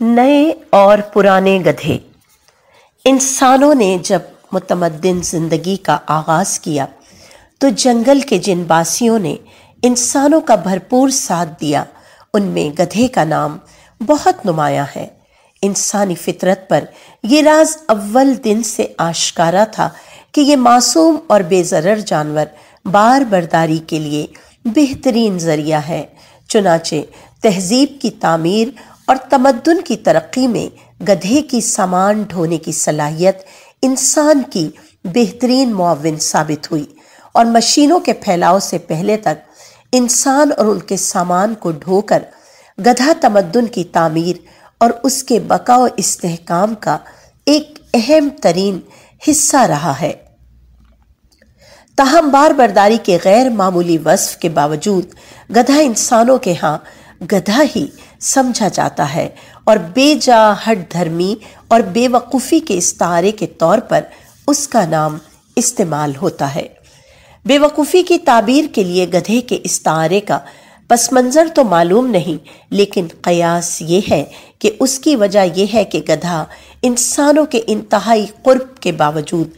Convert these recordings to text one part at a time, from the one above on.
نئے اور پرانے گدھے۔ انسانوں نے جب متمدن زندگی کا آغاز کیا، تو جنگل کے جن باسیوں نے انسانوں کا بھرپور ساتھ دیا، ان میں گدھے کا نام بہت نمایاں ہے۔ انسانی فطرت پر یہ راز اول دن سے آشکارا تھا کہ یہ معصوم اور بے ضرر جانور بار برداری کے لیے بہترین ذریعہ ہے، چنانچہ تہذیب کی تعمیر اور تمدن کی ترقی میں گدھے کی سامان ڈھونے کی صلاحیت انسان کی بہترین معاون ثابت ہوئی اور مشینوں کے پھیلاؤ سے پہلے تک انسان اور ان کے سامان کو ڈھو کر گدھا تمدن کی تعمیر اور اس کے بقا و استحکام کا ایک اہم ترین حصہ رہا ہے۔ تاہم، بار برداری کے غیر معمولی وصف کے باوجود گدھا انسانوں کے ہاں گدھا ہی سمجھا جاتا ہے اور بے جا ہٹ دھرمی اور بے وقوفی کے استعارے کے طور پر اس کا نام استعمال ہوتا ہے۔ بے وقوفی کی تعبیر کے لیے گدھے کے استعارے کا پس منظر تو معلوم نہیں، لیکن قیاس یہ ہے کہ اس کی وجہ یہ ہے کہ گدھا انسانوں کے انتہائی قرب کے باوجود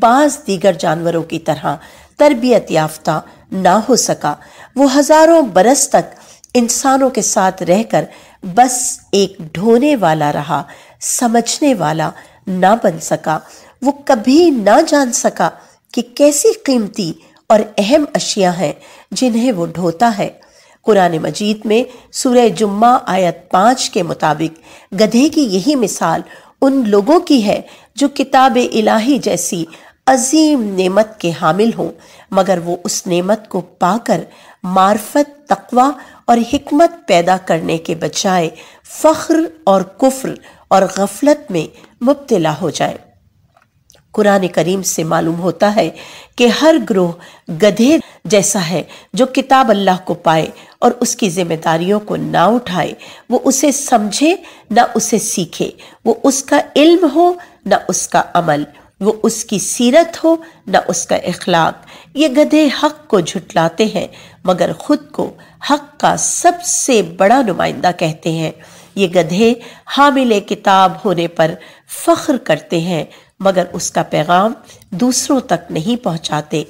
بعض دیگر جانوروں کی طرح تربیت یافتہ نہ ہو سکا۔ وہ ہزاروں برس تک انسانوں کے ساتھ رہ کر بس ایک ڈھونے والا رہا، سمجھنے والا نہ بن سکا۔ وہ کبھی نہ جان سکا کہ کیسی قیمتی اور اہم اشیاء ہیں جنہیں وہ ڈھوتا ہے۔ قرآن مجید میں سورہ جمعہ آیت پانچ کے مطابق گدھے کی یہی مثال ان لوگوں کی ہے جو کتاب الہی جیسی عظیم نعمت کے حامل ہوں، مگر وہ اس نعمت کو پا کر معرفت، تقوی اور حکمت پیدا کرنے کے بجائے فخر اور کفر اور غفلت میں مبتلا ہو جائے۔ قرآن کریم سے معلوم ہوتا ہے کہ ہر گروہ گدھے جیسا ہے جو کتاب اللہ کو پائے اور اس کی ذمہ داریوں کو نہ اٹھائے۔ وہ اسے سمجھے، نہ اسے سیکھے۔ وہ اس کا علم ہو، نہ اس کا عمل۔ وہ اس کی سیرت ہو، نہ اس کا اخلاق۔ یہ گدھے حق کو جھٹلاتے ہیں، مگر خود کو حق کا سب سے بڑا نمائندہ کہتے ہیں۔ یہ گدھے حامل کتاب ہونے پر فخر کرتے ہیں، مگر اس کا پیغام دوسروں تک نہیں پہنچاتے۔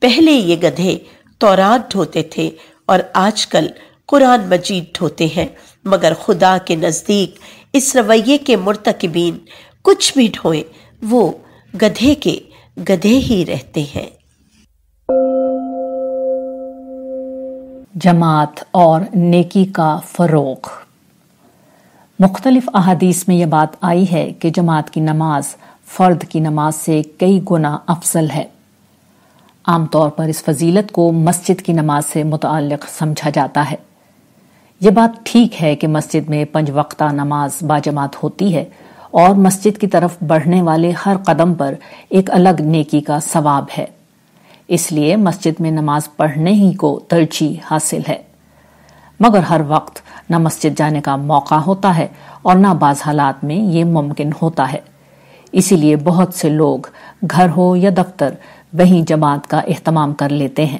پہلے یہ گدھے تورات ڈھوتے تھے اور آج کل قرآن مجید ڈھوتے ہیں، مگر خدا کے نزدیک اس رویے کے مرتکبین کچھ بھی ڈھوئیں، وہ گدھے کے گدھے ہی رہتے ہیں۔ جماعت اور نیکی کا فروغ۔ مختلف احادیث میں یہ بات آئی ہے کہ جماعت کی نماز فرد کی نماز سے کئی گنا افضل ہے۔ عام طور پر اس فضیلت کو مسجد کی نماز سے متعلق سمجھا جاتا ہے۔ یہ بات ٹھیک ہے کہ مسجد میں پنج وقتہ نماز باجماعت ہوتی ہے اور مسجد کی طرف بڑھنے والے ہر قدم پر ایک الگ نیکی کا ثواب ہے۔ اس لیے مسجد میں نماز پڑھنے ہی کو ترجیح حاصل ہے۔ مگر ہر وقت نہ مسجد جانے کا موقع ہوتا ہے اور نہ بعض حالات میں یہ ممکن ہوتا ہے۔ اسی لیے بہت سے لوگ گھر ہو یا دفتر، وہیں جماعت کا اہتمام کر لیتے ہیں۔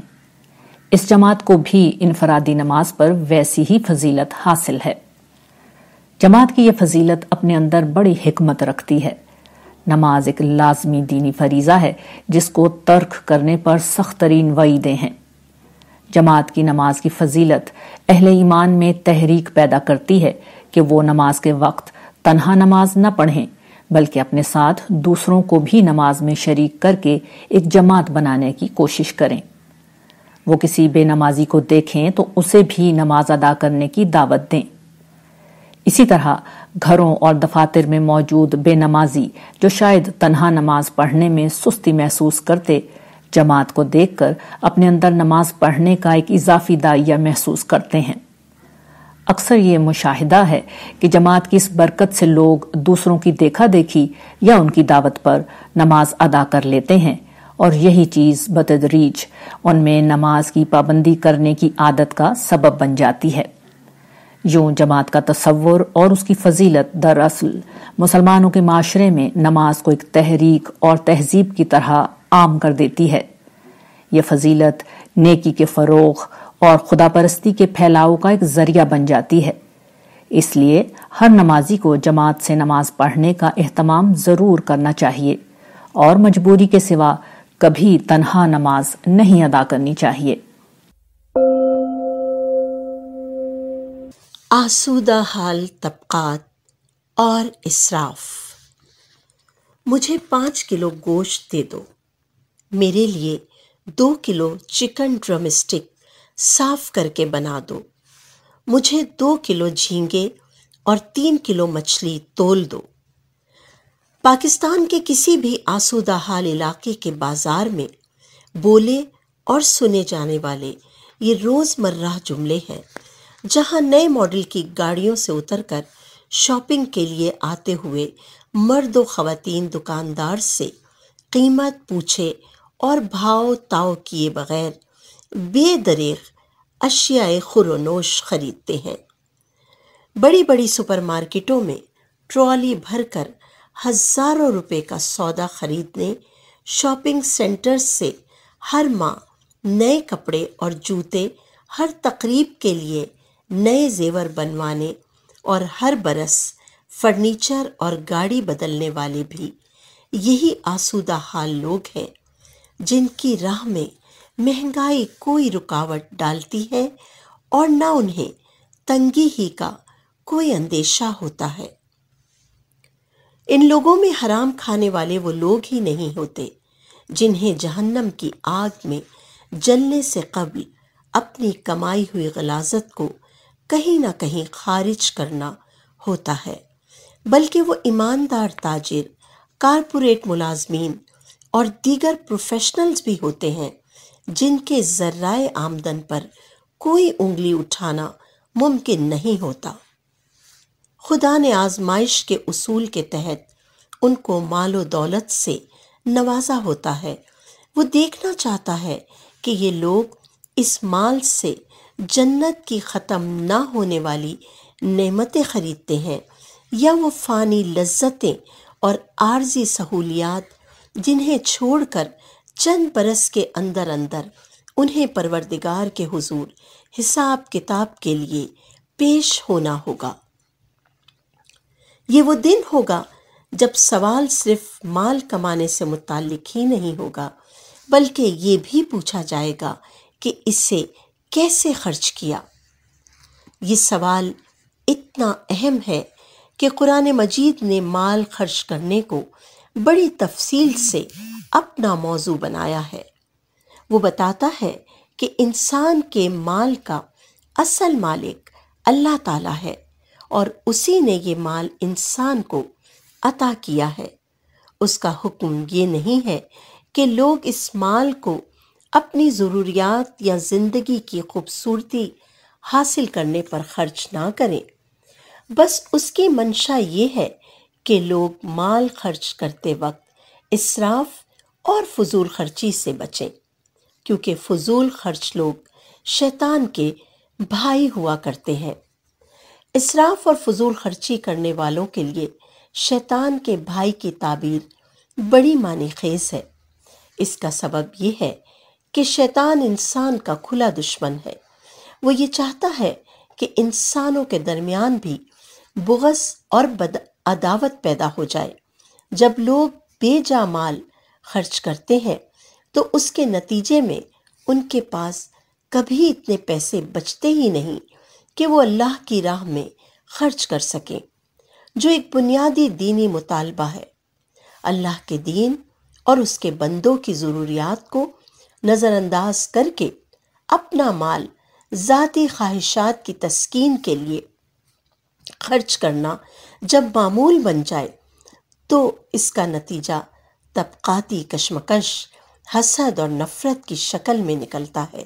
اس جماعت کو بھی انفرادی نماز پر ویسی ہی فضیلت حاصل ہے۔ جماعت کی یہ فضیلت اپنے اندر بڑی حکمت رکھتی ہے۔ نماز ایک لازمی دینی فریضہ ہے جس کو ترک کرنے پر سخت ترین وعیدیں ہیں۔ جماعت کی نماز کی فضیلت اہل ایمان میں تحریک پیدا کرتی ہے کہ وہ نماز کے وقت تنہا نماز نہ پڑھیں، بلکہ اپنے ساتھ دوسروں کو بھی نماز میں شریک کر کے ایک جماعت بنانے کی کوشش کریں۔ وہ کسی بے نمازی کو دیکھیں تو اسے بھی نماز ادا کرنے کی دعوت دیں۔ اسی طرح گھروں اور دفاتر میں موجود بے نمازی جو شاید تنہا نماز پڑھنے میں سستی محسوس کرتے، جماعت کو دیکھ کر اپنے اندر نماز پڑھنے کا ایک اضافی دائیا محسوس کرتے ہیں۔ اکثر یہ مشاہدہ ہے کہ جماعت کی اس برکت سے لوگ دوسروں کی دیکھا دیکھی یا ان کی دعوت پر نماز ادا کر لیتے ہیں اور یہی چیز بتدریج ان میں نماز کی پابندی کرنے کی عادت کا سبب بن جاتی ہے۔ یوں جماعت کا تصور اور اس کی فضیلت دراصل مسلمانوں کے معاشرے میں نماز کو ایک تحریک اور تہذیب کی طرح عام کر دیتی ہے۔ یہ فضیلت نیکی کے فروغ اور خدا پرستی کے پھیلاؤ کا ایک ذریعہ بن جاتی ہے۔ اس لیے ہر نمازی کو جماعت سے نماز پڑھنے کا اہتمام ضرور کرنا چاہیے اور مجبوری کے سوا کبھی تنہا نماز نہیں ادا کرنی چاہیے۔ آسودہ حال طبقات اور اسراف مجھے پانچ کلو گوشت دے دو۔ میرے لیے دو کلو چکن ڈرم اسٹک صاف کر کے بنا دو۔ مجھے دو کلو جھینگے اور تین کلو مچھلی تول دو۔ پاکستان کے کسی بھی آسودہ حال علاقے کے بازار میں بولے اور سنے جانے والے یہ روز مرہ جملے ہیں۔ جہاں نئے ماڈل کی گاڑیوں سے اتر کر شاپنگ کے لیے آتے ہوئے مرد و خواتین دکاندار سے قیمت پوچھے اور بھاؤ تاؤ کیے بغیر بے دریغ اشیاء خور و نوش خریدتے ہیں۔ بڑی بڑی سپر مارکیٹوں میں ٹرالی بھر کر ہزاروں روپے کا سودا خریدنے شاپنگ سینٹر سے ہر ماہ نئے کپڑے اور جوتے ہر تقریب کے لیے نئے زیور بنوانے اور ہر برس فرنیچر اور گاڑی بدلنے والے بھی یہی آسودہ حال لوگ ہیں جن کی راہ میں مہنگائی کوئی رکاوٹ ڈالتی ہے اور نہ انہیں تنگی ہی کا کوئی اندیشہ ہوتا ہے۔ ان لوگوں میں حرام کھانے والے وہ لوگ ہی نہیں ہوتے جنہیں جہنم کی آگ میں جلنے سے قبل اپنی کمائی ہوئی غلازت کو کہیں نہ کہیں خارج کرنا ہوتا ہے۔ بلکہ وہ ایماندار تاجر، کارپوریٹ ملازمین اور دیگر پروفیشنلز بھی ہوتے ہیں جن کے ذرائع آمدن پر کوئی انگلی اٹھانا ممکن نہیں ہوتا۔ خدا نے آزمائش کے اصول کے تحت ان کو مال و دولت سے نوازا ہوتا ہے۔ وہ دیکھنا چاہتا ہے کہ یہ لوگ اس مال سے جنت کی ختم نہ ہونے والی نعمتیں خریدتے ہیں، یا وہ فانی لذتیں اور عارضی سہولیات جنہیں چھوڑ کر چند برس کے اندر اندر انہیں پروردگار کے حضور حساب کتاب کے لیے پیش ہونا ہوگا۔ یہ وہ دن ہوگا جب سوال صرف مال کمانے سے متعلق ہی نہیں ہوگا، بلکہ یہ بھی پوچھا جائے گا کہ اسے کیسے خرچ کیا؟ یہ سوال اتنا اہم ہے کہ قرآن مجید نے مال خرچ کرنے کو بڑی تفصیل سے اپنا موضوع بنایا ہے۔ وہ بتاتا ہے کہ انسان کے مال کا اصل مالک اللہ تعالیٰ ہے اور اسی نے یہ مال انسان کو عطا کیا ہے۔ اس کا حکم یہ نہیں ہے کہ لوگ اس مال کو اپنی ضروریات یا زندگی کی خوبصورتی حاصل کرنے پر خرچ نہ کریں۔ بس اس کی منشا یہ ہے کہ لوگ مال خرچ کرتے وقت اسراف اور فضول خرچی سے بچیں، کیونکہ فضول خرچ لوگ شیطان کے بھائی ہوا کرتے ہیں۔ اسراف اور فضول خرچی کرنے والوں کے لیے شیطان کے بھائی کی تعبیر بڑی معنی خیز ہے۔ اس کا سبب یہ ہے کہ شیطان انسان کا کھلا دشمن ہے۔ وہ یہ چاہتا ہے کہ انسانوں کے درمیان بھی بغض اور بد عداوت پیدا ہو جائے۔ جب لوگ بے جا مال خرچ کرتے ہیں، تو اس کے نتیجے میں ان کے پاس کبھی اتنے پیسے بچتے ہی نہیں کہ وہ اللہ کی راہ میں خرچ کر سکیں۔ جو ایک بنیادی دینی مطالبہ ہے، اللہ کے دین اور اس کے بندوں کی ضروریات کو نظر انداز کر کے اپنا مال ذاتی خواہشات کی تسکین کے لیے خرچ کرنا جب معمول بن جائے تو اس کا نتیجہ طبقاتی کشمکش، حسد اور نفرت کی شکل میں نکلتا ہے۔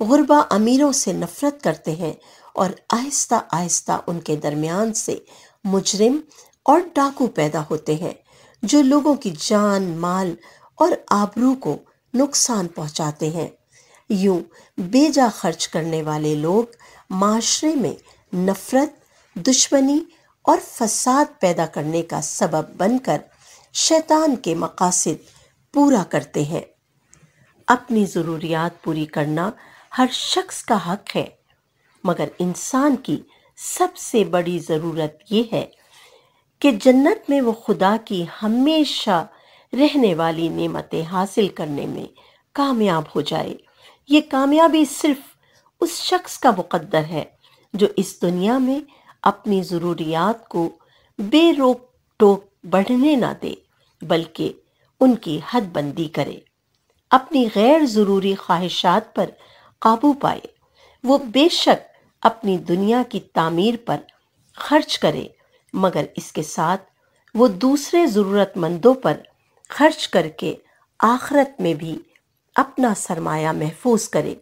غربا امیروں سے نفرت کرتے ہیں اور آہستہ آہستہ ان کے درمیان سے مجرم اور ڈاکو پیدا ہوتے ہیں جو لوگوں کی جان، مال اور آبرو کو نقصان پہنچاتے ہیں۔ یوں بے جا خرچ کرنے والے لوگ معاشرے میں نفرت، دشمنی اور فساد پیدا کرنے کا سبب بن کر شیطان کے مقاصد پورا کرتے ہیں۔ اپنی ضروریات پوری کرنا ہر شخص کا حق ہے، مگر انسان کی سب سے بڑی ضرورت یہ ہے کہ جنت میں وہ خدا کی ہمیشہ رہنے والی نعمتیں حاصل کرنے میں کامیاب ہو جائے۔ یہ کامیابی صرف اس شخص کا مقدر ہے جو اس دنیا میں اپنی ضروریات کو بے روک ٹوک بڑھنے نہ دے، بلکہ ان کی حد بندی کرے۔ اپنی غیر ضروری خواہشات پر قابو پائے۔ وہ بے شک اپنی دنیا کی تعمیر پر خرچ کرے، مگر اس کے ساتھ وہ دوسرے ضرورت مندوں پر خرچ کر کے آخرت میں بھی اپنا سرمایہ محفوظ کرے۔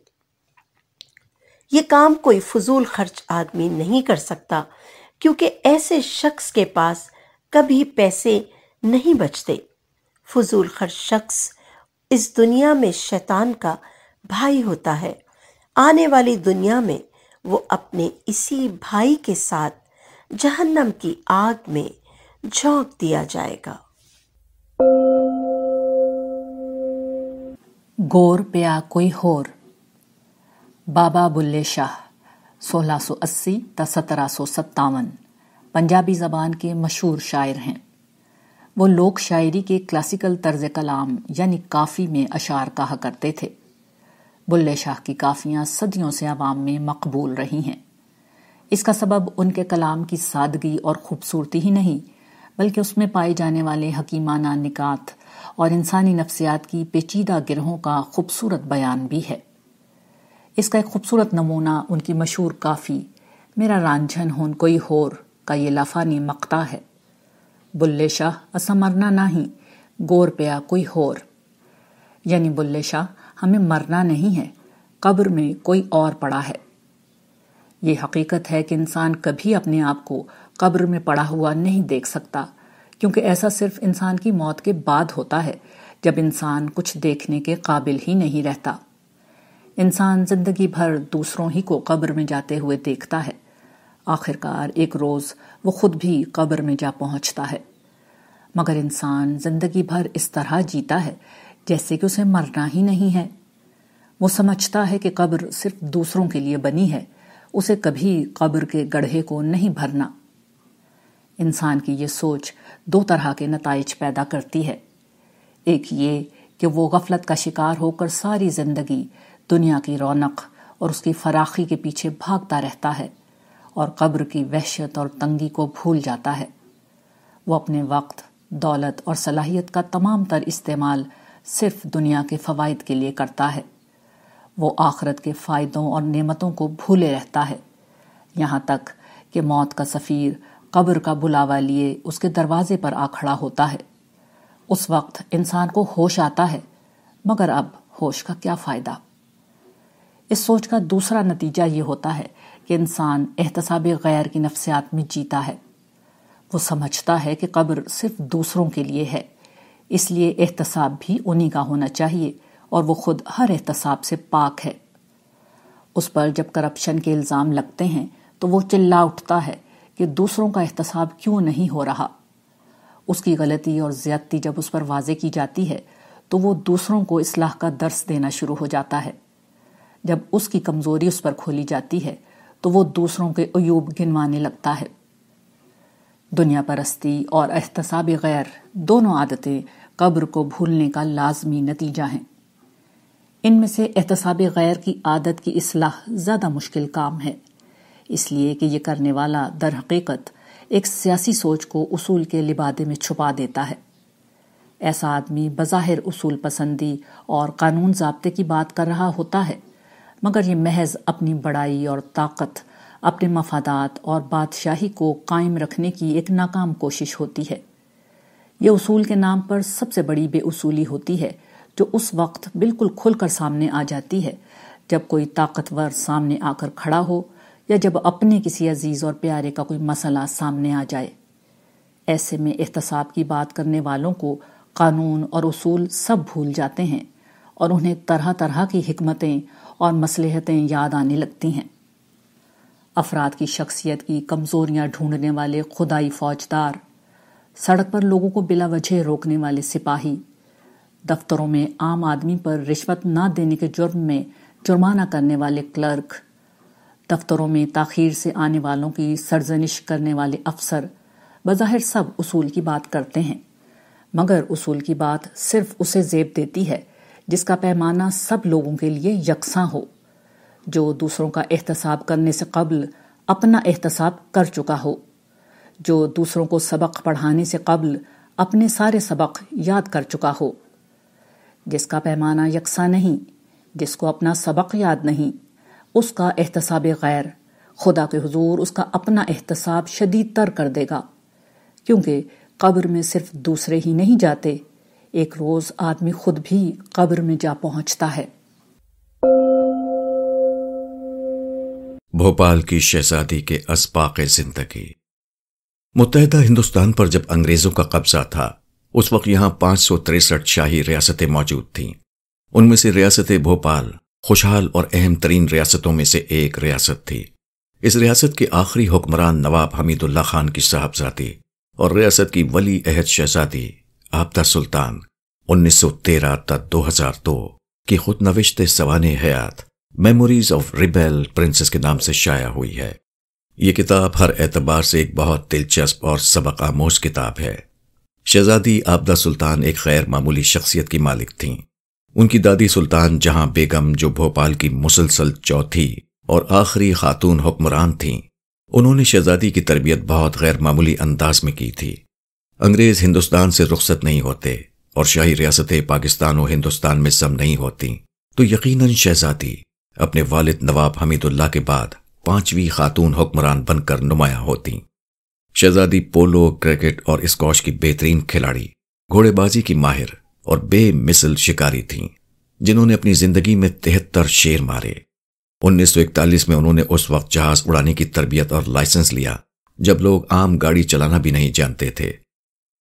یہ کام کوئی فضول خرچ آدمی نہیں کر سکتا، کیونکہ ایسے شخص کے پاس کبھی پیسے نہیں بچتے۔ فضول خرچ شخص اس دنیا میں شیطان کا بھائی ہوتا ہے۔ آنے والی دنیا میں وہ اپنے اسی بھائی کے ساتھ جہنم کی آگ میں جھونک دیا جائے گا۔ گور پیا کوئی ہور۔ بابا بلے شاہ، سولہ سو اسی تا سترہ سو ستاون۔ پنجابی زبان کے مشہور شاعر ہیں۔ وہ لوک شاعری کے کلاسیکل طرز کلام یعنی کافی میں اشعار کہا کرتے تھے۔ بلے شاہ کی کافیاں صدیوں سے عوام میں مقبول رہی ہیں۔ اس کا سبب ان کے کلام کی سادگی اور خوبصورتی ہی نہیں بلکہ اس میں پائے جانے والے حکیمانہ نکات اور انسانی نفسیات کی پیچیدہ گرہوں کا خوبصورت بیان بھی ہے۔ اس کا ایک خوبصورت نمونہ ان کی مشہور کافی میرا رانجھن ہون کوئی ہور کا یہ لافانی مقتا ہے۔ بلے شاہ اسا مرنا نہیں، گور پیا کوئی ہور۔ یعنی بلے شاہ، ہمیں مرنا نہیں ہے، قبر میں کوئی اور پڑا ہے۔ یہ حقیقت ہے کہ انسان کبھی اپنے آپ کو قبر میں پڑا ہوا نہیں دیکھ سکتا، کیونکہ ایسا صرف انسان کی موت کے بعد ہوتا ہے، جب انسان کچھ دیکھنے کے قابل ہی نہیں رہتا۔ انسان زندگی بھر دوسروں ہی کو قبر میں جاتے ہوئے دیکھتا ہے۔ آخرکار ایک روز وہ خود بھی قبر میں جا پہنچتا ہے۔ مگر انسان زندگی بھر اس طرح جیتا ہے جیسے کہ اسے مرنا ہی نہیں ہے۔ وہ سمجھتا ہے کہ قبر صرف دوسروں کے لیے بنی ہے، اسے کبھی قبر کے گڑھے کو نہیں بھرنا۔ انسان کی یہ سوچ دو طرح کے نتائج پیدا کرتی ہے۔ ایک یہ کہ وہ غفلت کا شکار ہو کر ساری زندگی دنیا کی رونق اور اس کی فراخی کے پیچھے بھاگتا رہتا ہے اور قبر کی وحشت اور تنگی کو بھول جاتا ہے۔ وہ اپنے وقت، دولت اور صلاحیت کا تمام تر استعمال صرف دنیا کے فوائد کے لیے کرتا ہے۔ وہ آخرت کے فائدوں اور نعمتوں کو بھولے رہتا ہے۔ یہاں تک کہ موت کا سفیر قبر کا بلاوا لیے اس کے دروازے پر آ کھڑا ہوتا ہے۔ اس وقت انسان کو ہوش آتا ہے، مگر اب ہوش کا کیا فائدہ؟ اس سوچ کا دوسرا نتیجہ یہ ہوتا ہے کہ انسان احتساب غیر کی نفسیات میں جیتا ہے۔ وہ سمجھتا ہے کہ قبر صرف دوسروں کے لیے ہے، اس لیے احتساب بھی انہی کا ہونا چاہیے اور وہ خود ہر احتساب سے پاک ہے۔ اس پر جب کرپشن کے الزام لگتے ہیں تو وہ چلا اٹھتا ہے۔ کہ دوسروں کا احتساب کیوں نہیں ہو رہا۔ اس کی غلطی اور زیادتی جب اس پر واضح کی جاتی ہے، تو وہ دوسروں کو اصلاح کا درس دینا شروع ہو جاتا ہے۔ جب اس کی کمزوری اس پر کھولی جاتی ہے، تو وہ دوسروں کے عیوب گنوانے لگتا ہے۔ دنیا پرستی اور احتساب غیر دونوں عادتیں قبر کو بھولنے کا لازمی نتیجہ ہیں۔ ان میں سے احتساب غیر کی عادت کی اصلاح زیادہ مشکل کام ہے۔ اس لیے کہ یہ کرنے والا در حقیقت ایک سیاسی سوچ کو اصول کے لبادے میں چھپا دیتا ہے۔ ایسا آدمی بظاہر اصول پسندی اور قانون ضابطے کی بات کر رہا ہوتا ہے، مگر یہ محض اپنی بڑائی اور طاقت، اپنے مفادات اور بادشاہی کو قائم رکھنے کی ایک ناکام کوشش ہوتی ہے۔ یہ اصول کے نام پر سب سے بڑی بے اصولی ہوتی ہے، جو اس وقت بالکل کھل کر سامنے آ جاتی ہے، جب کوئی طاقتور سامنے آ کر کھڑا ہو یا جب اپنے کسی عزیز اور پیارے کا کوئی مسئلہ سامنے آ جائے۔ ایسے میں احتساب کی بات کرنے والوں کو قانون اور اصول سب بھول جاتے ہیں اور انہیں طرح طرح کی حکمتیں اور مصلحتیں یاد آنے لگتی ہیں۔ افراد کی شخصیت کی کمزوریاں ڈھونڈنے والے خدائی فوجدار، سڑک پر لوگوں کو بلا وجہ روکنے والے سپاہی، دفتروں میں عام آدمی پر رشوت نہ دینے کے جرم میں جرمانہ کرنے والے کلرک دفتروں میں تاخیر سے آنے والوں کی سرزنش کرنے والے افسر بظاہر سب اصول کی بات کرتے ہیں۔ مگر اصول کی بات صرف اسے زیب دیتی ہے جس کا پیمانہ سب لوگوں کے لیے یکساں ہو۔ جو دوسروں کا احتساب کرنے سے قبل اپنا احتساب کر چکا ہو۔ جو دوسروں کو سبق پڑھانے سے قبل اپنے سارے سبق یاد کر چکا ہو۔ جس کا پیمانہ یکساں نہیں، جس کو اپنا سبق یاد نہیں۔ اس کا احتساب غیر۔ خدا کے حضور اس کا اپنا احتساب شدید تر کر دے گا۔ کیونکہ قبر میں صرف دوسرے ہی نہیں جاتے، ایک روز آدمی خود بھی قبر میں جا پہنچتا ہے۔ بھوپال کی شہزادی کے اسباق زندگی۔ متحدہ ہندوستان پر جب انگریزوں کا قبضہ تھا، اس وقت یہاں پانچ سو تریسٹھ شاہی ریاستیں موجود تھیں۔ ان میں سے ریاست بھوپال خوشحال اور اہم ترین ریاستوں میں سے ایک ریاست تھی۔ اس ریاست کے آخری حکمران نواب حمید اللہ خان کی صاحبزادی اور ریاست کی ولی عہد شہزادی آبدہ سلطان انیس سو تیرہ تک دو ہزار دو کی خود نوشت سوان حیات میموریز آف ریبیل پرنسس کے نام سے شائع ہوئی ہے۔ یہ کتاب ہر اعتبار سے ایک بہت دلچسپ اور سبق آموز کتاب ہے۔ شہزادی آبدہ سلطان ایک غیر معمولی شخصیت کی مالک تھیں۔ ان کی دادی سلطان جہاں بیگم جو بھوپال کی مسلسل چوتھی اور آخری خاتون حکمران تھیں، انہوں نے شہزادی کی تربیت بہت غیر معمولی انداز میں کی تھی۔ انگریز ہندوستان سے رخصت نہیں ہوتے اور شاہی ریاستیں پاکستان و ہندوستان میں سم نہیں ہوتی تو یقیناً شہزادی اپنے والد نواب حمید اللہ کے بعد پانچویں خاتون حکمران بن کر نمایاں ہوتی شہزادی پولو، کرکٹ اور اسکواش کی بہترین کھلاڑی، گھوڑے بازی کی ماہر اور بے مثل شکاری تھیں، جنہوں نے اپنی زندگی میں تہتر شیر مارے۔ انیس سو اکتالیس میں انہوں نے اس وقت جہاز اڑانے کی تربیت اور لائسنس لیا، جب لوگ عام گاڑی چلانا بھی نہیں جانتے تھے۔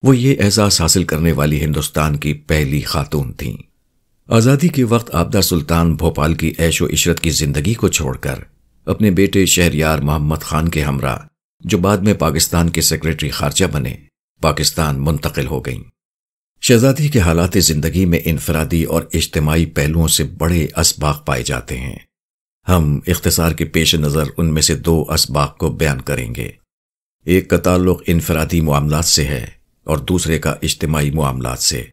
وہ یہ احساس حاصل کرنے والی ہندوستان کی پہلی خاتون تھیں۔ آزادی کے وقت آبدہ سلطان بھوپال کی عیش و عشرت کی زندگی کو چھوڑ کر اپنے بیٹے شہریار محمد خان کے ہمراہ، جو بعد میں پاکستان کے سیکرٹری خارجہ بنے، پاکستان منتقل ہو گئیں۔ شہزادی کے حالات زندگی میں انفرادی اور اجتماعی پہلوؤں سے بڑے اسباق پائے جاتے ہیں۔ ہم اختصار کے پیش نظر ان میں سے دو اسباق کو بیان کریں گے۔ ایک کا تعلق انفرادی معاملات سے ہے اور دوسرے کا اجتماعی معاملات سے۔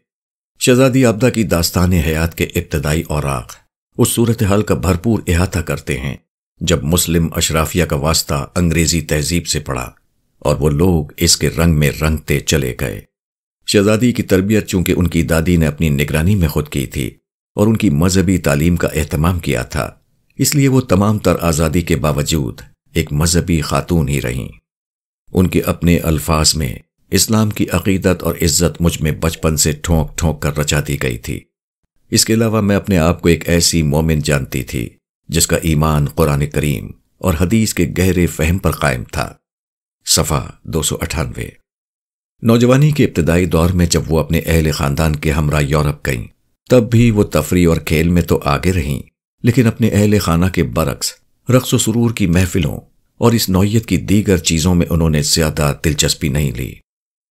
شہزادی آبدہ کی داستان حیات کے ابتدائی اوراق اس صورتحال کا بھرپور احاطہ کرتے ہیں جب مسلم اشرافیہ کا واسطہ انگریزی تہذیب سے پڑا اور وہ لوگ اس کے رنگ میں رنگتے چلے گئے۔ شہزادی کی تربیت چونکہ ان کی دادی نے اپنی نگرانی میں خود کی تھی اور ان کی مذہبی تعلیم کا اہتمام کیا تھا، اس لیے وہ تمام تر آزادی کے باوجود ایک مذہبی خاتون ہی رہیں۔ ان کے اپنے الفاظ میں اسلام کی عقیدت اور عزت مجھ میں بچپن سے ٹھونک ٹھونک کر رچا دی گئی تھی۔ اس کے علاوہ میں اپنے آپ کو ایک ایسی مومن جانتی تھی جس کا ایمان قرآن کریم اور حدیث کے گہرے فہم پر قائم تھا۔ صفا دو سو اٹھانوے۔ نوجوانی کے ابتدائی دور میں جب وہ اپنے اہل خاندان کے ہمراہ یورپ گئیں، تب بھی وہ تفریح اور کھیل میں تو آگے رہیں، لیکن اپنے اہل خانہ کے برعکس رقص و سرور کی محفلوں اور اس نوعیت کی دیگر چیزوں میں انہوں نے زیادہ دلچسپی نہیں لی۔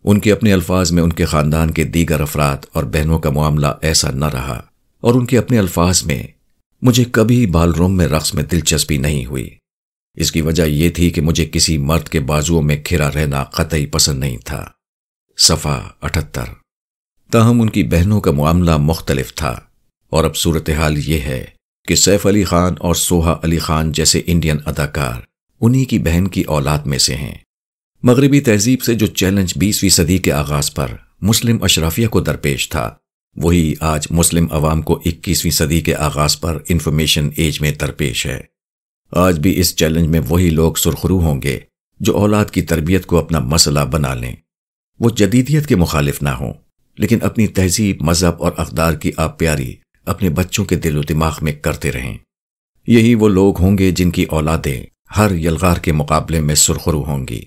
ان کے اپنے الفاظ میں ان کے خاندان کے دیگر افراد اور بہنوں کا معاملہ ایسا نہ رہا اور ان کے اپنے الفاظ میں مجھے کبھی بال روم میں رقص میں دلچسپی نہیں ہوئی۔ اس کی وجہ یہ تھی کہ مجھے کسی مرد کے بازوؤں میں کھرا رہنا قطعی پسند نہیں تھا۔ صفا اٹھتر۔ تاہم ان کی بہنوں کا معاملہ مختلف تھا اور اب صورتحال یہ ہے کہ سیف علی خان اور سوہا علی خان جیسے انڈین اداکار انہی کی بہن کی اولاد میں سے ہیں۔ مغربی تہذیب سے جو چیلنج بیسویں صدی کے آغاز پر مسلم اشرافیہ کو درپیش تھا، وہی آج مسلم عوام کو اکیسویں صدی کے آغاز پر انفارمیشن ایج میں درپیش ہے۔ آج بھی اس چیلنج میں وہی لوگ سرخرو ہوں گے جو اولاد کی تربیت کو اپنا مسئلہ بنا لیں۔ وہ جدیدیت کے مخالف نہ ہوں۔ لیکن اپنی تہذیب، مذہب اور اقدار کی آپ پیاری اپنے بچوں کے دل و دماغ میں کرتے رہیں۔ یہی وہ لوگ ہوں گے جن کی اولادیں ہر یلغار کے مقابلے میں سرخرو ہوں گی۔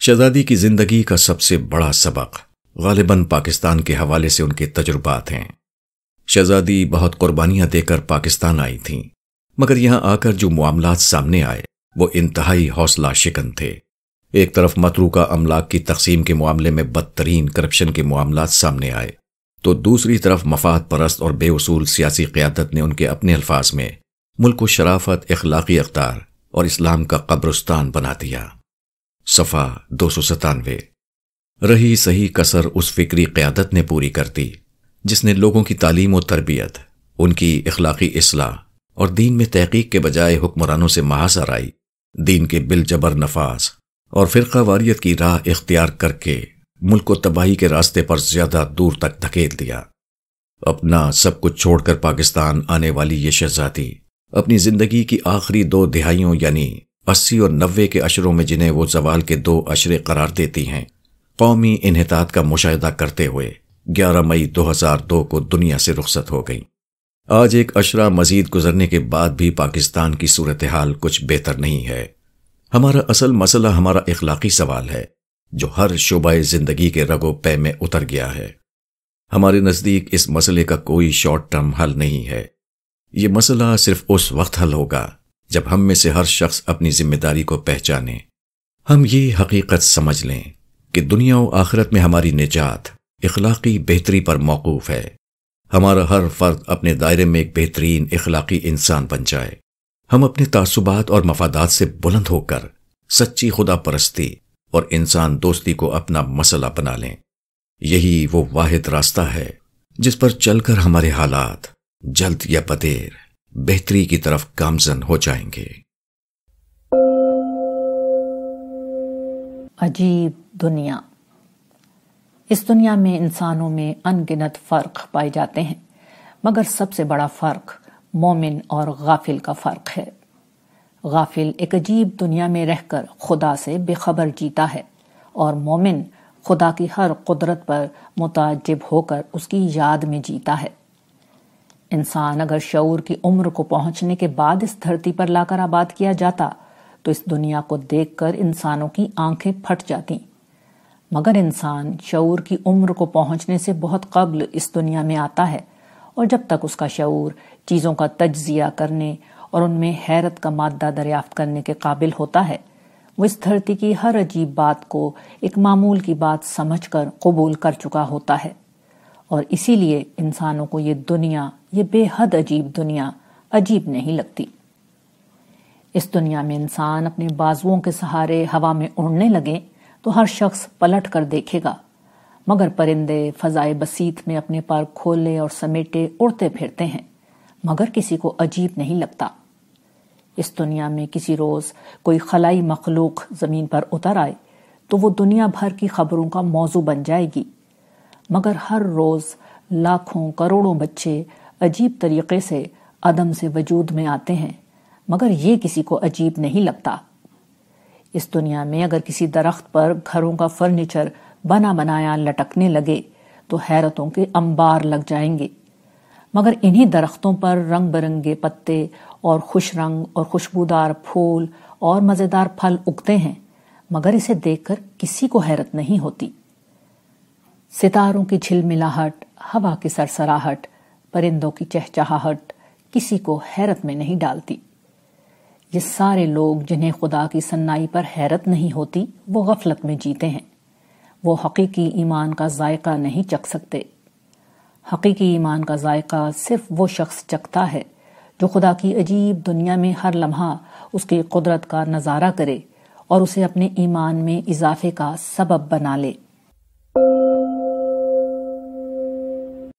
شہزادی کی زندگی کا سب سے بڑا سبق غالباً پاکستان کے حوالے سے ان کے تجربات ہیں۔ شہزادی بہت قربانیاں دے کر پاکستان آئی تھیں، مگر یہاں آ کر جو معاملات سامنے آئے، وہ انتہائی حوصلہ شکن تھے۔ ایک طرف مترو کا املاک کی تقسیم کے معاملے میں بدترین کرپشن کے معاملات سامنے آئے، تو دوسری طرف مفاد پرست اور بے اصول سیاسی قیادت نے ان کے اپنے الفاظ میں ملک و شرافت، اخلاقی اقدار اور اسلام کا قبرستان بنا دیا۔ صفا دو سو ستانوے۔ رہی صحیح کسر اس فکری قیادت نے پوری کر دی، جس نے لوگوں کی تعلیم و تربیت، ان کی اخلاقی اصلاح اور دین میں تحقیق کے بجائے حکمرانوں سے محاصر آئی۔ دین کے بل جبر نفاذ۔ اور فرقہ واریت کی راہ اختیار کر کے ملک کو تباہی کے راستے پر زیادہ دور تک دھکیل دیا۔ اپنا سب کچھ چھوڑ کر پاکستان آنے والی یہ شہزادی اپنی زندگی کی آخری دو دہائیوں یعنی اسی اور نوے کے اشروں میں جنہیں وہ زوال کے دو اشرے قرار دیتی ہیں، قومی انحطاط کا مشاہدہ کرتے ہوئے گیارہ مئی دو ہزار دو کو دنیا سے رخصت ہو گئی آج ایک اشرا مزید گزرنے کے بعد بھی پاکستان کی صورتحال کچھ بہتر نہیں ہے۔ ہمارا اصل مسئلہ ہمارا اخلاقی سوال ہے، جو ہر شعبہ زندگی کے رگو پے میں اتر گیا ہے۔ ہمارے نزدیک اس مسئلے کا کوئی شارٹ ٹرم حل نہیں ہے۔ یہ مسئلہ صرف اس وقت حل ہوگا جب ہم میں سے ہر شخص اپنی ذمہ داری کو پہچانے۔ ہم یہ حقیقت سمجھ لیں کہ دنیا و آخرت میں ہماری نجات اخلاقی بہتری پر موقوف ہے۔ ہمارا ہر فرد اپنے دائرے میں ایک بہترین اخلاقی انسان بن جائے۔ ہم اپنے تعصبات اور مفادات سے بلند ہو کر سچی خدا پرستی اور انسان دوستی کو اپنا مسئلہ بنا لیں۔ یہی وہ واحد راستہ ہے جس پر چل کر ہمارے حالات جلد یا بدیر بہتری کی طرف گامزن ہو جائیں گے۔ عجیب دنیا۔ اس دنیا میں انسانوں میں ان گنت فرق پائے جاتے ہیں، مگر سب سے بڑا فرق مومن اور غافل کا فرق ہے۔ غافل ایک عجیب دنیا میں رہ کر خدا سے بے خبر جیتا ہے اور مومن خدا کی ہر قدرت پر متعجب ہو کر اس کی یاد میں جیتا ہے۔ انسان اگر شعور کی عمر کو پہنچنے کے بعد اس دھرتی پر لا کر آباد کیا جاتا تو اس دنیا کو دیکھ کر انسانوں کی آنکھیں پھٹ جاتی۔ مگر انسان شعور کی عمر کو پہنچنے سے بہت قبل اس دنیا میں آتا ہے۔ اور جب تک اس کا شعور چیزوں کا تجزیہ کرنے اور ان میں حیرت کا مادہ دریافت کرنے کے قابل ہوتا ہے، وہ اس دھرتی کی ہر عجیب بات کو ایک معمول کی بات سمجھ کر قبول کر چکا ہوتا ہے۔ اور اسی لیے انسانوں کو یہ دنیا، یہ بے حد عجیب دنیا عجیب نہیں لگتی۔ اس دنیا میں انسان اپنے بازوؤں کے سہارے ہوا میں اڑنے لگے تو ہر شخص پلٹ کر دیکھے گا۔ مگر پرندے، فضائے بسیط میں اپنے پار کھولے اور سمیٹے اڑتے پھرتے ہیں، مگر کسی کو عجیب نہیں لگتا۔ اس دنیا میں کسی روز کوئی خلائی مخلوق زمین پر اتر آئے تو وہ دنیا بھر کی خبروں کا موضوع بن جائے گی۔ مگر ہر روز لاکھوں کروڑوں بچے عجیب طریقے سے عدم سے وجود میں آتے ہیں، مگر یہ کسی کو عجیب نہیں لگتا۔ اس دنیا میں اگر کسی درخت پر گھروں کا فرنیچر بنا بنایا لٹکنے لگے تو حیرتوں کے انبار لگ جائیں گے۔ مگر انہی درختوں پر رنگ برنگے پتے اور خوش رنگ اور خوشبودار پھول اور مزیدار پھل اگتے ہیں، مگر اسے دیکھ کر کسی کو حیرت نہیں ہوتی۔ ستاروں کی جھل ملاہٹ، ہوا کی سرسراہٹ، پرندوں کی چہچہاہٹ کسی کو حیرت میں نہیں ڈالتی۔ یہ سارے لوگ جنہیں خدا کی سنائی پر حیرت نہیں ہوتی، وہ غفلت میں جیتے ہیں۔ وہ حقیقی ایمان کا ذائقہ نہیں چکھ سکتے۔ حقیقی ایمان کا ذائقہ صرف وہ شخص چکھتا ہے جو خدا کی عجیب دنیا میں ہر لمحہ اس کی قدرت کا نظارہ کرے اور اسے اپنے ایمان میں اضافے کا سبب بنا لے۔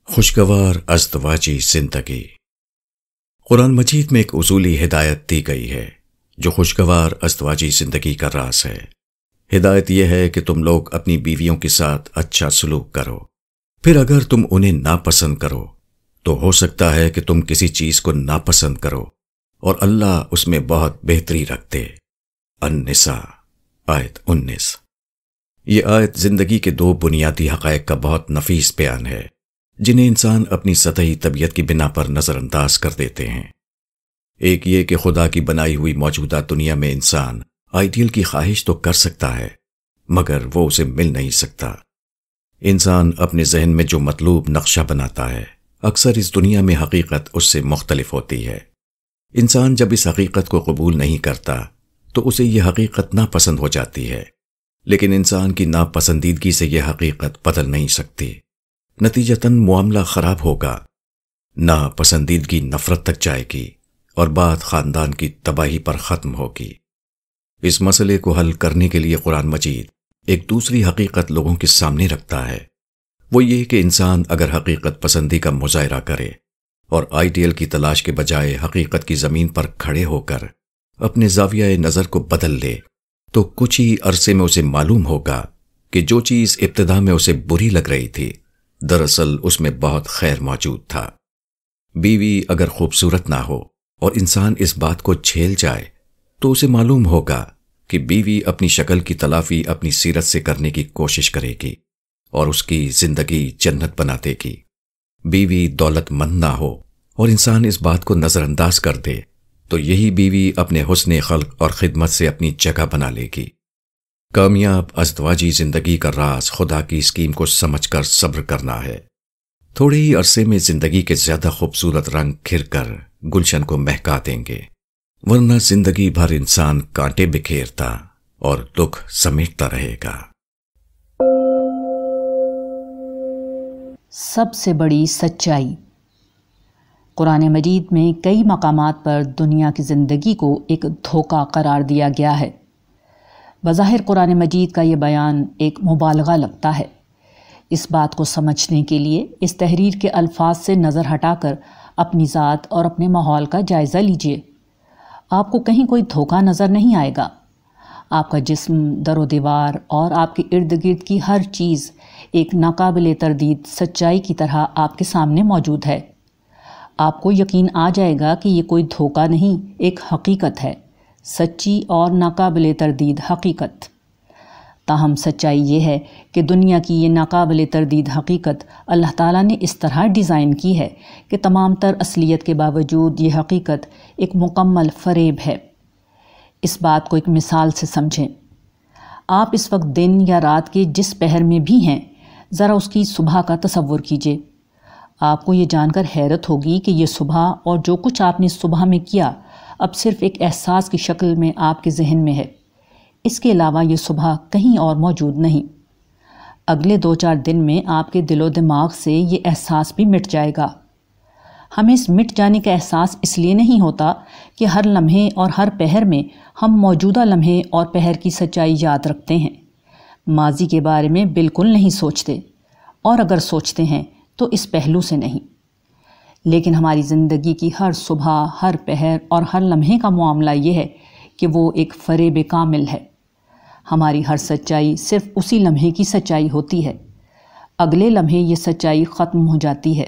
خوشگوار ازدواجی زندگی۔ قرآن مجید میں ایک اصولی ہدایت دی گئی ہے جو خوشگوار ازدواجی زندگی کا راز ہے۔ ہدایت یہ ہے کہ تم لوگ اپنی بیویوں کے ساتھ اچھا سلوک کرو۔ پھر اگر تم انہیں ناپسند کرو، تو ہو سکتا ہے کہ تم کسی چیز کو ناپسند کرو اور اللہ اس میں بہت بہتری رکھتے۔ النساء، آیت انیس۔ یہ آیت زندگی کے دو بنیادی حقائق کا بہت نفیس بیان ہے، جنہیں انسان اپنی سطحی طبیعت کی بنا پر نظر انداز کر دیتے ہیں۔ ایک یہ کہ خدا کی بنائی ہوئی موجودہ دنیا میں انسان آئیڈیل کی خواہش تو کر سکتا ہے، مگر وہ اسے مل نہیں سکتا۔ انسان اپنے ذہن میں جو مطلوب نقشہ بناتا ہے، اکثر اس دنیا میں حقیقت اس سے مختلف ہوتی ہے۔ انسان جب اس حقیقت کو قبول نہیں کرتا، تو اسے یہ حقیقت ناپسند ہو جاتی ہے۔ لیکن انسان کی ناپسندیدگی سے یہ حقیقت بدل نہیں سکتی۔ نتیجتاً معاملہ خراب ہوگا۔ نہ پسندیدگی نفرت تک جائے گی اور بات خاندان کی تباہی پر ختم ہوگی۔ اس مسئلے کو حل کرنے کے لیے قرآن مجید ایک دوسری حقیقت لوگوں کے سامنے رکھتا ہے۔ وہ یہ کہ انسان اگر حقیقت پسندی کا مظاہرہ کرے اور آئیڈیل کی تلاش کے بجائے حقیقت کی زمین پر کھڑے ہو کر اپنے زاویہ نظر کو بدل لے، تو کچھ ہی عرصے میں اسے معلوم ہوگا کہ جو چیز ابتدا میں اسے بری لگ رہی تھی، دراصل اس میں بہت خیر موجود تھا۔ بیوی اگر خوبصورت نہ ہو اور انسان اس بات کو جھیل جائے، تو اسے معلوم ہوگا کہ بیوی اپنی شکل کی تلافی اپنی سیرت سے کرنے کی کوشش کرے گی اور اس کی زندگی جنت بنا دے گی۔ بیوی دولت مند نہ ہو اور انسان اس بات کو نظر انداز کر دے تو یہی بیوی اپنے حسن خلق اور خدمت سے اپنی جگہ بنا لے گی۔ کامیاب ازدواجی زندگی کا راز خدا کی اسکیم کو سمجھ کر صبر کرنا ہے۔ تھوڑے ہی عرصے میں زندگی کے زیادہ خوبصورت رنگ کھر کر گلشن کو مہکا دیں گے۔ ورنہ زندگی بھر انسان کانٹے بکھیرتا اور دکھ سمیٹتا رہے گا۔ سب سے بڑی سچائی۔ قرآن مجید میں کئی مقامات پر دنیا کی زندگی کو ایک دھوکہ قرار دیا گیا ہے۔ بظاہر قرآن مجید کا یہ بیان ایک مبالغہ لگتا ہے۔ اس بات کو سمجھنے کے لیے اس تحریر کے الفاظ سے نظر ہٹا کر اپنی ذات اور اپنے ماحول کا جائزہ لیجیے آپ کو کہیں کوئی دھوکہ نظر نہیں آئے گا۔ آپ کا جسم، در و دیوار اور آپ کے ارد گرد کی ہر چیز ایک ناقابل تردید، سچائی کی طرح آپ کے سامنے موجود ہے۔ آپ کو یقین آ جائے گا کہ یہ کوئی دھوکہ نہیں، ایک حقیقت ہے۔ سچی اور ناقابل تردید حقیقت۔ تاہم سچائی یہ ہے کہ دنیا کی یہ ناقابل تردید حقیقت اللہ تعالیٰ نے اس طرح ڈیزائن کی ہے کہ تمام تر اصلیت کے باوجود یہ حقیقت ایک مکمل فریب ہے۔ اس بات کو ایک مثال سے سمجھیں۔ آپ اس وقت دن یا رات کے جس پہر میں بھی ہیں، ذرا اس کی صبح کا تصور کیجیے آپ کو یہ جان کر حیرت ہوگی کہ یہ صبح اور جو کچھ آپ نے صبح میں کیا، اب صرف ایک احساس کی شکل میں آپ کے ذہن میں ہے۔ اس کے علاوہ یہ صبح کہیں اور موجود نہیں۔ اگلے دو چار دن میں آپ کے دل و دماغ سے یہ احساس بھی مٹ جائے گا۔ ہمیں اس مٹ جانے کا احساس اس لیے نہیں ہوتا کہ ہر لمحے اور ہر پہر میں ہم موجودہ لمحے اور پہر کی سچائی یاد رکھتے ہیں۔ ماضی کے بارے میں بالکل نہیں سوچتے اور اگر سوچتے ہیں تو اس پہلو سے نہیں۔ لیکن ہماری زندگی کی ہر صبح، ہر پہر اور ہر لمحے کا معاملہ یہ ہے کہ وہ ایک فریب کامل ہے۔ ہماری ہر سچائی صرف اسی لمحے کی سچائی ہوتی ہے۔ اگلے لمحے یہ سچائی ختم ہو جاتی ہے۔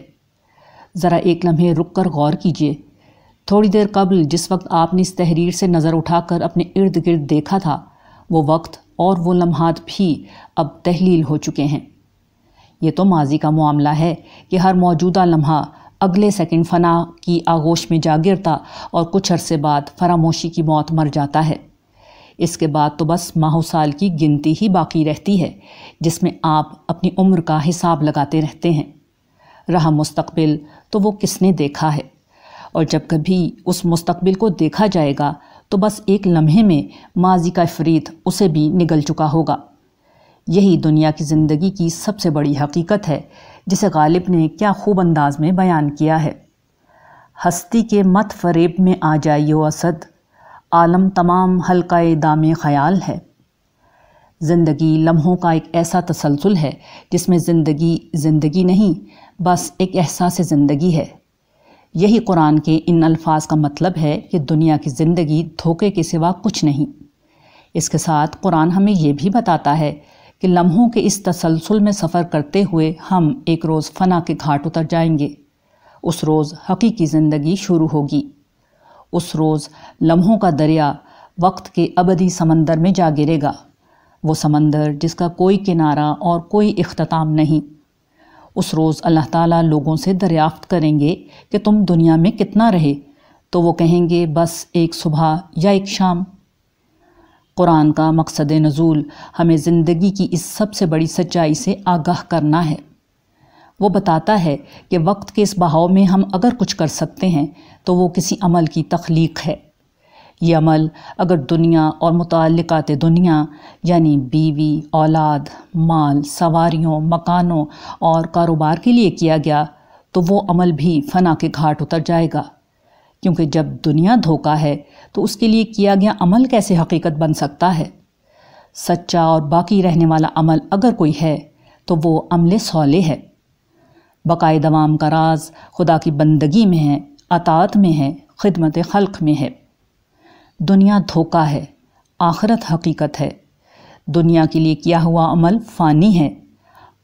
ذرا ایک لمحے رک کر غور کیجیے تھوڑی دیر قبل جس وقت آپ نے اس تحریر سے نظر اٹھا کر اپنے ارد گرد دیکھا تھا، وہ وقت اور وہ لمحات بھی اب تحلیل ہو چکے ہیں۔ یہ تو ماضی کا معاملہ ہے کہ ہر موجودہ لمحہ اگلے سیکنڈ فنا کی آغوش میں جا گرتا اور کچھ عرصے بعد فراموشی کی موت مر جاتا ہے۔ اس کے بعد تو بس ماہ سال کی گنتی ہی باقی رہتی ہے، جس میں آپ اپنی عمر کا حساب لگاتے رہتے ہیں۔ رہا مستقبل تو وہ کس نے دیکھا ہے؟ اور جب کبھی اس مستقبل کو دیکھا جائے گا تو بس ایک لمحے میں ماضی کا افرید اسے بھی نگل چکا ہوگا۔ یہی دنیا کی زندگی کی سب سے بڑی حقیقت ہے، جسے غالب نے کیا خوب انداز میں بیان کیا ہے۔ ہستی کے مت فریب میں آ جائیے اسد۔ عالم تمام حلقہ دام خیال ہے۔ زندگی لمحوں کا ایک ایسا تسلسل ہے جس میں زندگی زندگی نہیں، بس ایک احساس زندگی ہے۔ یہی قرآن کے ان الفاظ کا مطلب ہے کہ دنیا کی زندگی دھوکے کے سوا کچھ نہیں۔ اس کے ساتھ قرآن ہمیں یہ بھی بتاتا ہے کہ لمحوں کے اس تسلسل میں سفر کرتے ہوئے ہم ایک روز فنا کے گھاٹ اتر جائیں گے۔ اس روز حقیقی زندگی شروع ہوگی۔ اس روز لمحوں کا دریا وقت کے ابدی سمندر میں جا گرے گا۔ وہ سمندر جس کا کوئی کنارہ اور کوئی اختتام نہیں۔ اس روز اللہ تعالیٰ لوگوں سے دریافت کریں گے کہ تم دنیا میں کتنا رہے۔ تو وہ کہیں گے، بس ایک صبح یا ایک شام۔ قرآن کا مقصد نزول ہمیں زندگی کی اس سب سے بڑی سچائی سے آگاہ کرنا ہے۔ وہ بتاتا ہے کہ وقت کے اس بہاؤ میں ہم اگر کچھ کر سکتے ہیں تو وہ کسی عمل کی تخلیق ہے۔ یہ عمل اگر دنیا اور متعلقات دنیا یعنی بیوی، اولاد، مال، سواریوں، مکانوں اور کاروبار کے لیے کیا گیا تو وہ عمل بھی فنا کے گھاٹ اتر جائے گا۔ کیونکہ جب دنیا دھوکا ہے تو اس کے لیے کیا گیا عمل کیسے حقیقت بن سکتا ہے؟ سچا اور باقی رہنے والا عمل اگر کوئی ہے تو وہ عمل سولے ہے۔ بقائے دوام کا راز خدا کی بندگی میں ہے، اطاعت میں ہے، خدمت خلق میں ہے۔ دنیا دھوکا ہے، آخرت حقیقت ہے۔ دنیا کے لیے کیا ہوا عمل فانی ہے،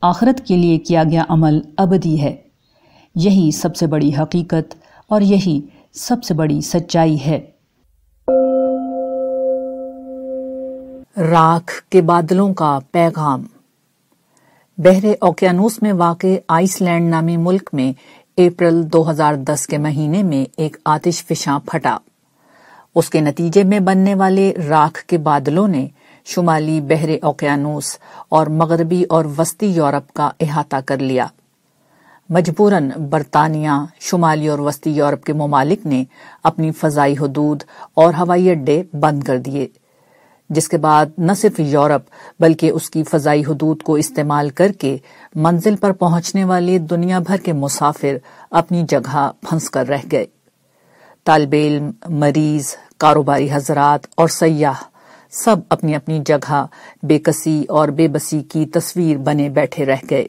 آخرت کے لیے کیا گیا عمل ابدی ہے۔ یہی سب سے بڑی حقیقت اور یہی سب سے بڑی سچائی ہے۔ راکھ کے بادلوں کا پیغام بحر اوکیانوس میں واقع آئس لینڈ نامی ملک میں اپریل دو ہزار دس کے مہینے میں ایک آتش فشاں پھٹا۔ اس کے نتیجے میں بننے والے راکھ کے بادلوں نے شمالی بحر اوکیانوس اور مغربی اور وسطی یورپ کا احاطہ کر لیا۔ مجبوراً برطانیہ، شمالی اور وسطی یورپ کے ممالک نے اپنی فضائی حدود اور ہوائی اڈے بند کر دیے۔ جس کے بعد نہ صرف یورپ بلکہ اس کی فضائی حدود کو استعمال کر کے منزل پر پہنچنے والے دنیا بھر کے مسافر اپنی جگہ پھنس کر رہ گئے۔ طالب علم، مریض، کاروباری حضرات اور سیاح سب اپنی اپنی جگہ بے کسی اور بے بسی کی تصویر بنے بیٹھے رہ گئے۔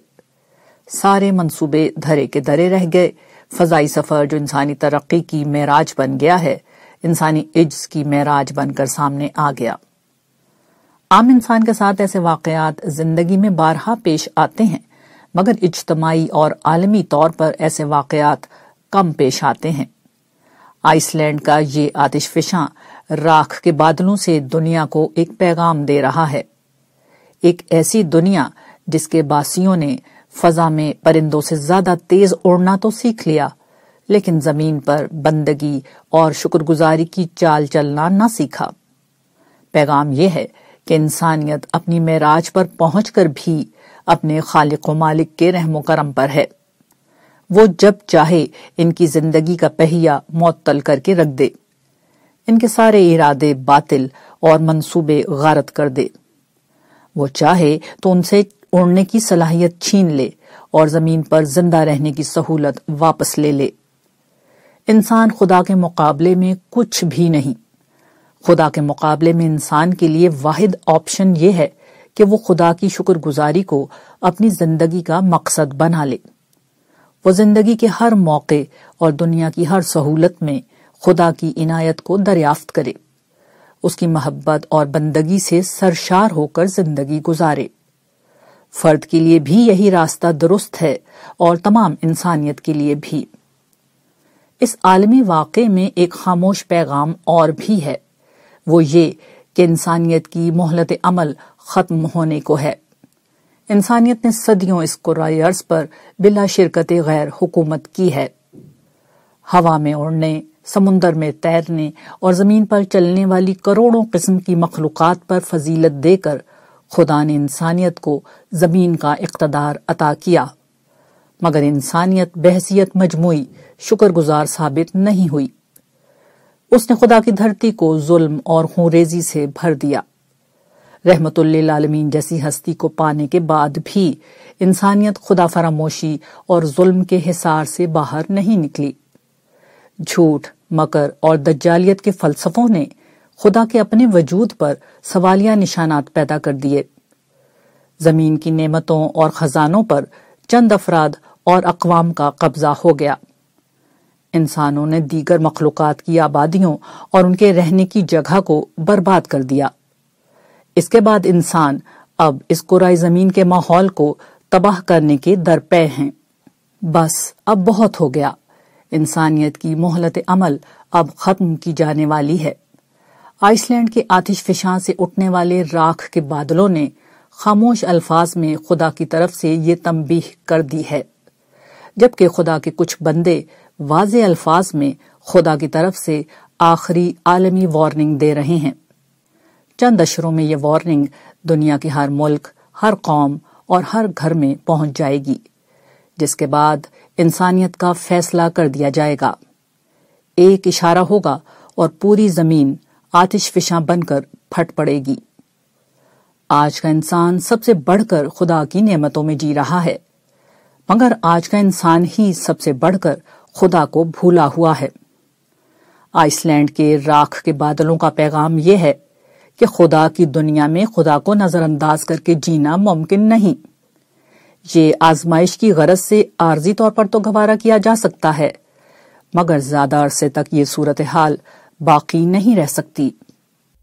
سارے منصوبے دھرے کے درے رہ گئے۔ فضائی سفر جو انسانی ترقی کی معراج بن گیا ہے، انسانی عجز کی معراج بن کر سامنے آ گیا۔ عام انسان کے ساتھ ایسے واقعات زندگی میں بارہا پیش آتے ہیں، مگر اجتماعی اور عالمی طور پر ایسے واقعات کم پیش آتے ہیں۔ آئس لینڈ کا یہ آتش فشاں راکھ کے بادلوں سے دنیا کو ایک پیغام دے رہا ہے۔ ایک ایسی دنیا جس کے باسیوں نے فضا میں پرندوں سے زیادہ تیز اڑنا تو سیکھ لیا، لیکن زمین پر بندگی اور شکر گزاری کی چال چلنا نہ سیکھا۔ پیغام یہ ہے کہ انسانیت اپنی معراج پر پہنچ کر بھی اپنے خالق و مالک کے رحم و کرم پر ہے۔ وہ جب چاہے ان کی زندگی کا پہیا معطل کر کے رکھ دے۔ ان کے سارے ارادے باطل اور منصوبے غارت کر دے۔ وہ چاہے تو ان سے اڑنے کی صلاحیت چھین لے اور زمین پر زندہ رہنے کی سہولت واپس لے لے۔ انسان خدا کے مقابلے میں کچھ بھی نہیں۔ خدا کے مقابلے میں انسان کے لیے واحد آپشن یہ ہے کہ وہ خدا کی شکر گزاری کو اپنی زندگی کا مقصد بنا لے۔ وہ زندگی کے ہر موقع اور دنیا کی ہر سہولت میں خدا کی عنایت کو دریافت کرے۔ اس کی محبت اور بندگی سے سرشار ہو کر زندگی گزارے۔ فرد کے لیے بھی یہی راستہ درست ہے اور تمام انسانیت کے لیے بھی۔ اس عالمی واقع میں ایک خاموش پیغام اور بھی ہے۔ وہ یہ کہ انسانیت کی مہلت عمل ختم ہونے کو ہے۔ انسانیت نے صدیوں اس قرائرز پر بلا شرکت غیر حکومت کی ہے۔ ہوا میں اڑنے، سمندر میں تیرنے اور زمین پر چلنے والی کروڑوں قسم کی مخلوقات پر فضیلت دے کر خدا نے انسانیت کو زمین کا اقتدار عطا کیا۔ مگر انسانیت بحثیت مجموعی شکر گزار ثابت نہیں ہوئی۔ اس نے خدا کی دھرتی کو ظلم اور خونریزی سے بھر دیا۔ رحمت اللہ عالمین جیسی ہستی کو پانے کے بعد بھی انسانیت خدا فراموشی اور ظلم کے حصار سے باہر نہیں نکلی۔ جھوٹ، مکر اور دجالیت کے فلسفوں نے خدا کے اپنے وجود پر سوالیہ نشانات پیدا کر دیے۔ زمین کی نعمتوں اور خزانوں پر چند افراد اور اقوام کا قبضہ ہو گیا۔ انسانوں نے دیگر مخلوقات کی آبادیوں اور ان کے رہنے کی جگہ کو برباد کر دیا۔ اس کے بعد انسان اب اس قرائے زمین کے ماحول کو تباہ کرنے کے درپے ہیں۔ بس اب بہت ہو گیا۔ انسانیت کی مہلت عمل اب ختم کی جانے والی ہے۔ آئس لینڈ کے آتش فشاں سے اٹھنے والے راکھ کے بادلوں نے خاموش الفاظ میں خدا کی طرف سے یہ تنبیہ کر دی ہے۔ جبکہ خدا کے کچھ بندے واضح الفاظ میں خدا کی طرف سے آخری عالمی وارننگ دے رہے ہیں۔ چند اشروں میں یہ وارننگ دنیا کے ہر ملک، ہر قوم اور ہر گھر میں پہنچ جائے گی، جس کے بعد انسانیت کا فیصلہ کر دیا جائے گا۔ ایک اشارہ ہوگا اور پوری زمین آتش فشاں بن کر پھٹ پڑے گی۔ آج کا انسان سب سے بڑھ کر خدا کی نعمتوں میں جی رہا ہے، مگر آج کا انسان ہی سب سے بڑھ کر خدا کو بھولا ہوا ہے۔ آئس لینڈ کے راکھ کے بادلوں کا پیغام یہ ہے کہ خدا کی دنیا میں خدا کو نظر انداز کر کے جینا ممکن نہیں۔ یہ آزمائش کی غرض سے عارضی طور پر تو گوارا کیا جا سکتا ہے، مگر زیادہ عرصے تک یہ صورتحال باقی نہیں رہ سکتی۔